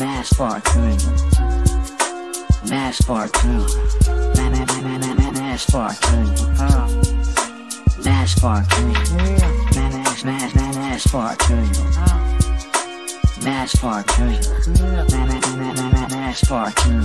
Smash for two. Smash for two. Smash for two. Smash for two. Smash, smash, For two.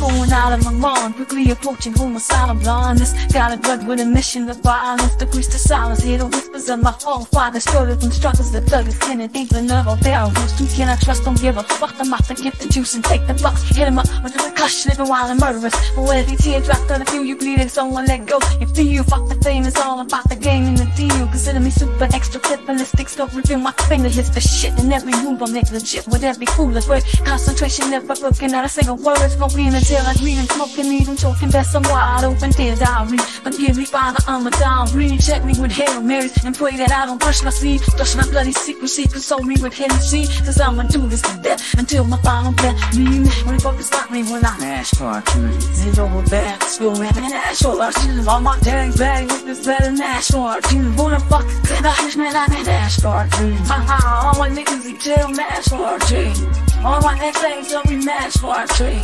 Going out of my mind, quickly approaching homicidal blindness. Got a drug with a mission of violence, degrees to silence. Hear the whispers of my forefathers, skirted from struggles that thuggers can and England of all their roots. Who can I trust? Don't give a fuck. I'm out to get the juice and take the bucks. Hit him up with the concussion, living wild and murderous. But where every tear dropped on the few you bleeding, someone let go. You feel you fuck the fame, it's all about the game and the deal. Consider me super extra clip ballistic, stop ripping my finger hits the shit in every move I make legit with every foolish word. Concentration never broken, not a single word. Smoking until I green and smoking, even choking. Best I'm wide open, tears I read. Forgive me, Father, I'm a. Read, check me with Hail Marys and pray that I don't brush my sleeve. Touch my bloody secrecy, console me with Hennessy. Cause I'ma do this to death until my final breath. Me, when focus stop me when I for two. It's over back, school rapping our shit. All my dang bag with this better for two. Wanna fuck, I hit me like an ash for two. Haha, all my niggas in jail, mash for a dream. All my next things don't be mash for a dream.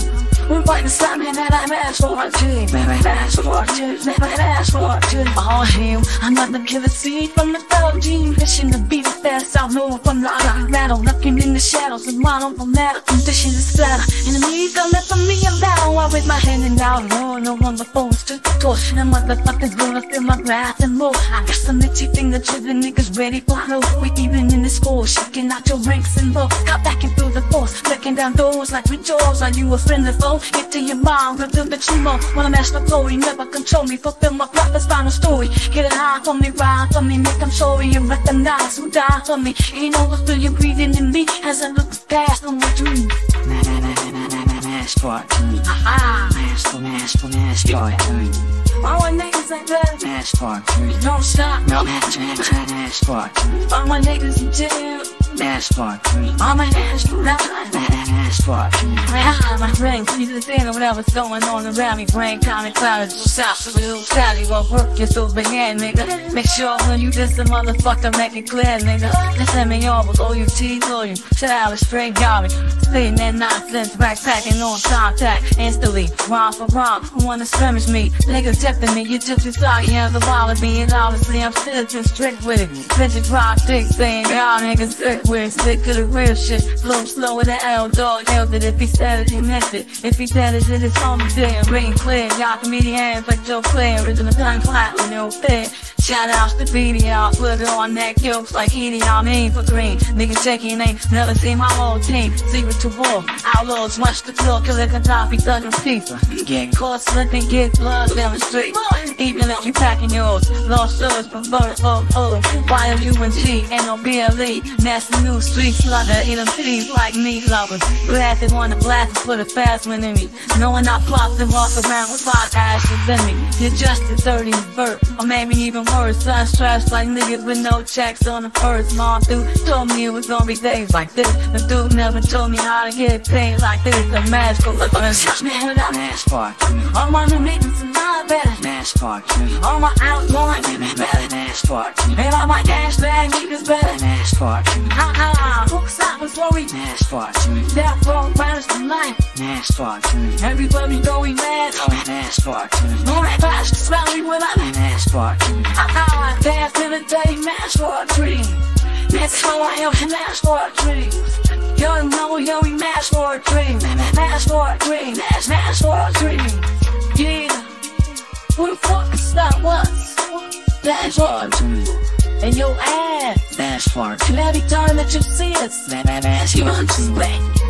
We're fighting something that I mash for a dream. Never mash for a dream, never mash for a dream. All him, I'm not the killer seed from the thug gene. Fishing the beat fast, out know from the other rattle. Looking in the shadows, and the model from matter. Condition is flatter. Enemies up for me, I'm. I with my hand and down low, no one the phones to the torch. And motherfuckers gonna feel my wrath and more. I got some itchy finger driven niggas ready for hell. We even in the score, shaking out your ranks and low. Got back down doors like with jaws. Are you a friend or foe? Get to your mind, reveal the true more. Wanna match my glory, never control me. Fulfill my prophet's final story. Get it high from me, ride from me, make them sorry and recognize who died for me. Ain't no feel you breathing in me as I look past on my dream. For two. Ah, Smash for mash for mash for two. all my niggas ain't ready. Smash for two. Don't stop. No mash, mash, mash for two. All my niggas in jail. Smash for two. All my niggas from down. Smash for two. Ah, my brain, whatever's going on around me. Brain, common cloud, south, so little Sally won't work just over here, nigga. Make sure when you diss a motherfucker, make it clear, nigga. Listen me all with all you teeth, all you child, straight garbage. Spitting that nonsense, backpacking on contact, instantly. Wrong for who wanna skirmish me? Nigga tipping me, you just decide you have the ball of me, and obviously I'm still just strict with it. Bitches rock dick saying, y'all niggas sick with it, stick to the real shit. Flow slow with the L dog, held it if he said it, he meant it. If he said it, it is on the day, green clear. Y'all comedians like Joe Claire, original time flat with no fit. Shout out to BD out, put on neck yokes like Edie, I mean for green. Niggas checking ain't never seen my whole team. Zero to war, outlaws, watch the floor, kill it, Gaddafi, thugging pizza. Get caught slipping, get blood down the street. Even if you packing yours, lost souls from birth, oh, oh. YLUNG, and no BLE. Nasty new street slugger, eat them titties like meat lovers. Glad they wanna blast and put a fast one in me. Knowing I flopped and walk around with five ashes in me. You're just a dirty vert, or maybe even worse. I stressed like niggas with no checks on the first. Mom dude told me it was gonna be days like this. The dude never told me how to get paid like this. The magical look on his man Smash for two. all my new meetings not better. For two. All my outgoing better. For two. And all my cash bag niggas better. For two. Ha ha, hooks out was worried. Smash for two. That in life. Smash for two. Everybody going mad. Smash for two. No that fast, smell me when I Smash for two. Ha ha, dance in the day, a dream. That's how I am, mash for a dream. You know, yo, we mash for a dream. Mash for a dream. Mash, mash for a dream. Yeah. We fucking stop once. Mash for a dream. And your ass. Smash for two. And every time that you see us, Smash for you want to understand.